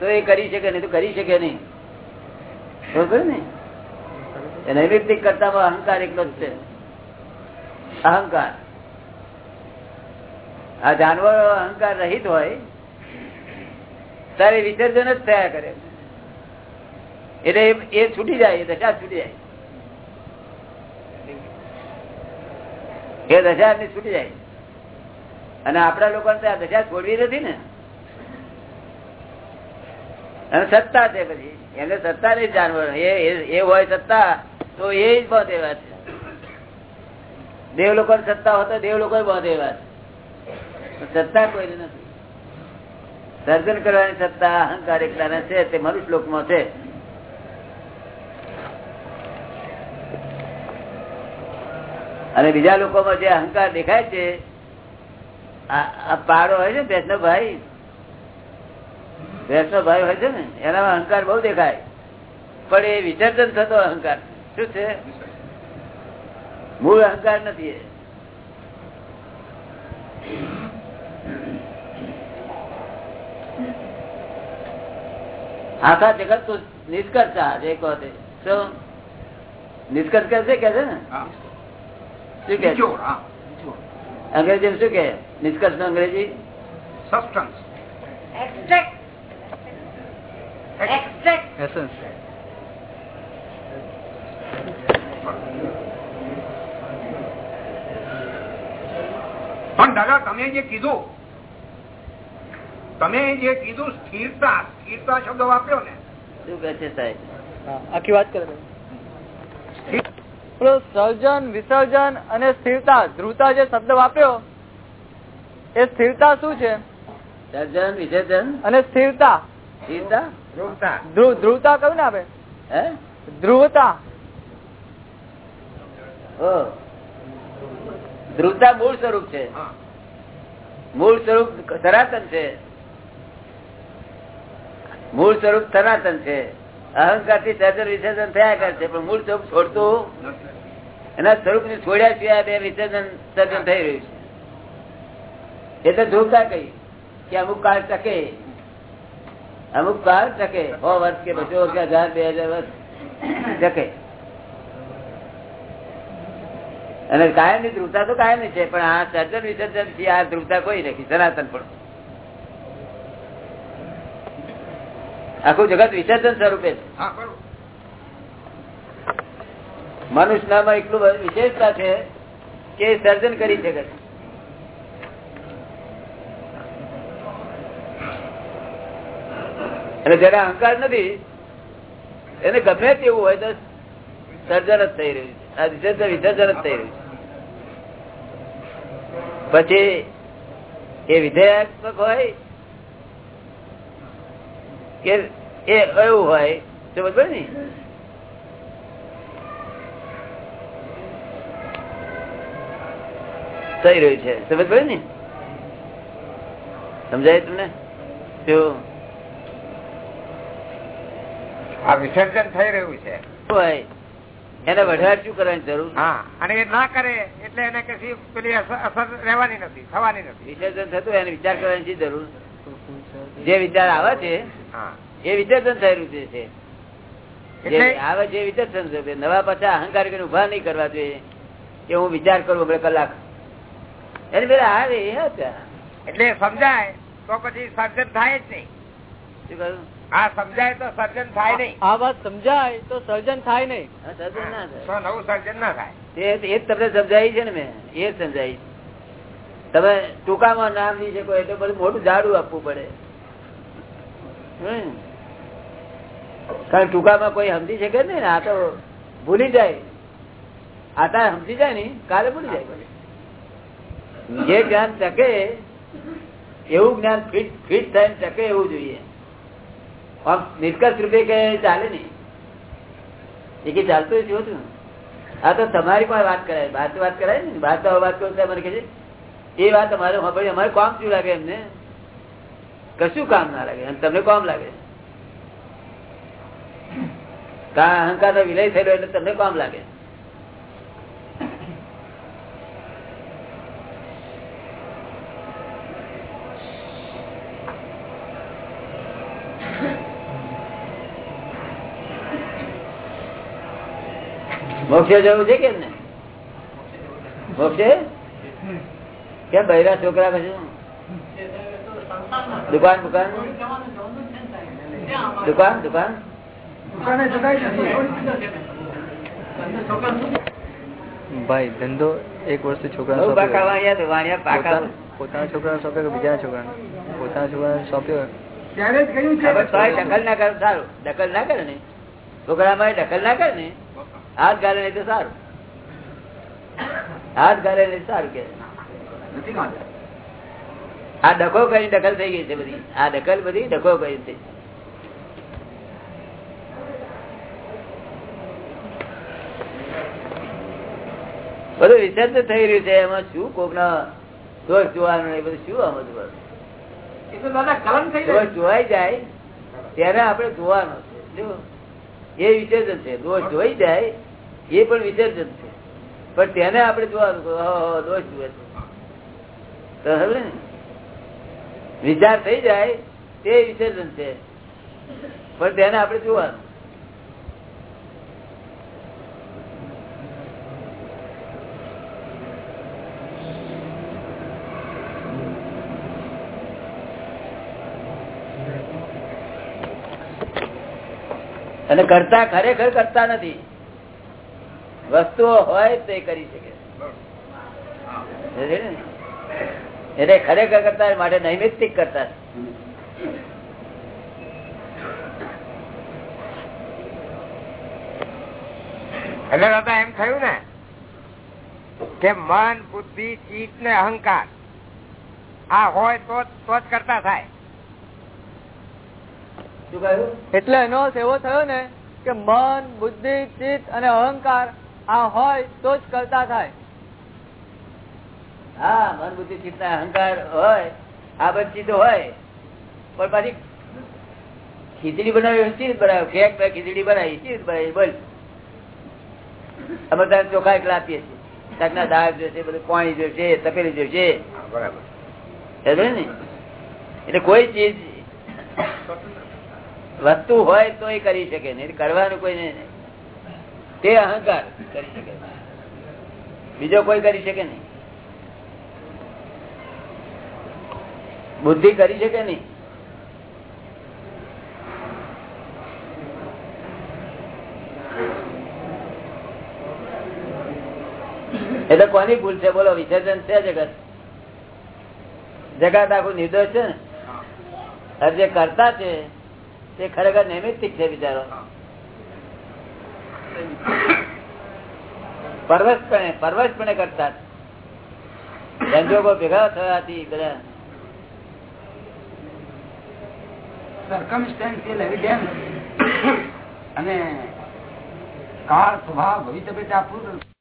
તો એ કરી શકે નહીં, તો કરી શકે નહીં. બરોબર ને? એ નૈમિત્તિક કરતામાં અહંકાર એટલો જ છે. અહંકાર. આ જાનવરો અહંકાર રહિત હોય તારે વિસર્જન જ થયા કરે. એટલે એ- છૂટી જાય, એ દશા છૂટી જાય. એ દશા છૂટી જાય. અને આપણા લોકોને તો આ દશા છોડવી નથી ને. અને સત્તા છે પછી. એને સત્તા નહીં જાનવર એ હોય સત્તા, તો એ જ બહુ એવા છે. દેવ લોકો સત્તા હોય તો દેવ લોકો બહુ એવા છે. સત્તા કોઈ નથી. સર્જન કરવાની સત્તા, અહંકાર એકલાને છે, તે મનુષ્ય લોકમાં છે. અને બીજા લોકોમાં જે અહંકાર દેખાય છે, આ પાડો હોય છે ને ભેંસનો ભાઈ હોય છે ને એનામાં અહંકાર બહુ દેખાય. પણ એ વિસર્જન થતો અહંકાર. શું છે? મૂળ અહંકાર નથી આખા જગત તું નિષ્કર્ષ આજે કહો તે. શું? નિષ્કર્ષ કરશે કે છે ને? શું કે? અંગ્રેજી શું કે? નિષ્કર્ષ નો અંગ્રેજી? Substance extract. પણ દાદા તમે જે કીધું તમે જે કીધું સ્થિરતા સ્થિરતા શબ્દ વાપર્યો ને. શું કહે છે સાહેબ? આખી વાત કરે સર્જન વિસર્જન અને સ્થિરતા ધ્રુવતા જે શબ્દ વાપર્યો એ સ્થિરતા શું છે? સર્જન વિસર્જન? અને સ્થિરતા. ધ્રુવતા. કહ્યું ને આપે હે? ધ્રુવતા. ધ્રુવતા મૂળ સ્વરૂપ છે. મૂળ સ્વરૂપ સનાતન છે. મૂળ સ્વરૂપ સનાતન છે. અહંકારથી સર્જન વિસર્જન થયા કરે છે પણ મૂળ સ્વરૂપ છોડતું એના સ્વરૂપ ને છોડ્યા સિવાય બે વિસર્જન સર્જન થઈ રહ્યું છે. એટલે ધ્રુવતા કહી કે અમુક કાળ ટકે અમુક બાર ટકે. સો વર્ષ કે બસો કે હજાર બે હજાર વર્ષ ટકે. અને કાયમની ધ્રુવતા તો કાયમ છે પણ આ સર્જન વિસર્જનથી આ ધ્રુવતા કોઈ નથી સનાતન પણ. આખું જગત વિસર્જન સ્વરૂપે છે. મનુષ્યમાં એટલું વિશેષતા છે કે સર્જન કરી શકે છે. અને જેને અહંકાર નથી, એને ગમે તેવું હોય તો સર્જન જ થઈ રહ્યું છે. આ વિસર્જન જ થઈ રહ્યું છે. પછી એ વિધેયાત્મક હોય કે એ એવું હોય તો બરોબર ને? થઈ રહ્યું છે. સમજ પડે ને? સમજાય તમને? શું? આ વિસર્જન થઈ રહ્યું છે. એને વઢાર શું કરવાની જરૂર? હા. અને એ ના કરે એટલે એને કશી પેલી અસર રહેવાની નથી થવાની નથી. વિસર્જન થતું એને વિચાર કરવાની જરૂર? જે વિચાર આવે છે એ વિસર્જન થઈ રહ્યું છે. આવે છે વિસર્જન છે. નવા પાછા અહંકાર કરીને ઊભા નહીં કરવા જોઈએ. કે હું વિચાર કરું આપણે કલાક. એને પેલા આવે એ હતા. એટલે સમજાય તો પછી સર્જન થાય જ નહીં. શું કહ્યું? આ સમજાય તો સર્જન થાય નહીં. આ વાત સમજાય તો સર્જન થાય નહીં. સર્જન ના થાય. નવું સર્જન ના થાય. એ તમને સમજાય છે ને મેં. એ સમજાય તમે ટૂંકામાં નામ લઈ શકો એટલે બધું મોટું ઝાડું આપવું પડે. કારણ ટૂંકામાં કોઈ સમજી શકે ને આ તો ભૂલી જાય. આ આતા સમજી જાય ને કાલે ભૂલી જાય. જે જ્ઞાન ટકે એવું જ્ઞાન ફિટ ફિટ થાય ટકે એવું જોઈએ. આમ નિષ્કર્ષ રૂપે કે ચાલે નહીં. એ કે ચાલતું જ છું આ તો તમારી પણ વાત કરાય. બહાર વાત કરાય ને. બહાર તો વાત કરું અમારે કહે છે? એ વાત અમારે સાંભળી અમારે કામ શું લાગે એમને? કશું કામ ના લાગે. અને તમને કામ લાગે? અહંકાર નો વિલય થયેલો એટલે તમને કામ લાગે? મોક્ષે જવું છે કેમ ને મોક્ષે? કેમ બૈરા છોકરા પછી? દુકાન દુકાન? દુકાન દુકાન? ભાઈ ધંધો એક વર્ષથી છોકરા પોતાના છોકરા સોંપ્યો કે છોકરા છોકરા પોતાના છોકરા સોંપ્યો દખલ ના કરે સારું. દખલ ના કરે ને. છોકરામાં દખલ ના કરે ને. હાથ ગાલે નહીં તો સારું. હાથ ગાલે નહીં સારું કે આ ડખો કરી દખલ થઈ ગઈ છે બધી. આ દખલ બધી ડખો કરી છે બધું વિસર્જ થઈ રહ્યું છે. એમાં શું કોક ના દોષ જોવાનું નહીં બધું શું આમ દોષ જોવાઈ જાય ત્યારે આપણે જોવાનો છે. જો એ વિસર્જન છે. દોષ જોઈ જાય એ પણ વિસર્જન છે. પણ તેને આપણે જોવાનું દોષ જુએ વિચાર થઈ જાય, તે વિસર્જન છે. પણ તેને આપણે જોવાનું. અને કરતા ખરેખર કરતા નથી. વસ્તુઓ હોય તો એ કરી શકે. એટલે ખરેખર કરતા માટે નૈમિત્તિક કરતા એટલે દાદા એમ થયું ને કે મન બુદ્ધિ ચિત્ત ને અહંકાર આ હોય તો જ- તો જ કરતા થાય. શું કહ્યું? એટલે એનો એવો થયો ને કે મન બુદ્ધિ ચિત્ત અને અહંકાર આ હોય તો જ કરતા થાય. હા મન બુદ્ધિ ચિંતા અહંકાર હોય આ બધી ચીજો હોય. પણ પછી ખીચડી બનાવી ચીજ બનાવ્યો બે ખીચડી બનાવી ચીજ બનાવી? બોલ. અમે તને ચોખા એકલા આપીએ છીએ. શાકના દાળ જોશે બધું પાણી જોશે તપેલી જોશે. બરાબર. ને? એટલે કોઈ ચીજ વસ્તુ હોય તો એ કરી શકે નહીં. કરવાનું કોઈ નહીં તે અહંકાર કરી શકે બીજો કોઈ કરી શકે નહીં. બુદ્ધિ કરી શકે નહીં. એટલે કોની ભૂલ છે? બોલો વિસર્જન છે જગત? જગત આખું નિર્દોષ છે ને? જે કરતા છે તે ખરેખર નૈમિત્તિક છે બિચારો પરવશપણે પરવશપણે કરતા. સંજોગો ભેગા થવાથી બધા. સર્કમસ્ટેન્શિયલ એવિડન્સ અને કાળ સ્વભાવ ભવિષ્ય પૂર્ણ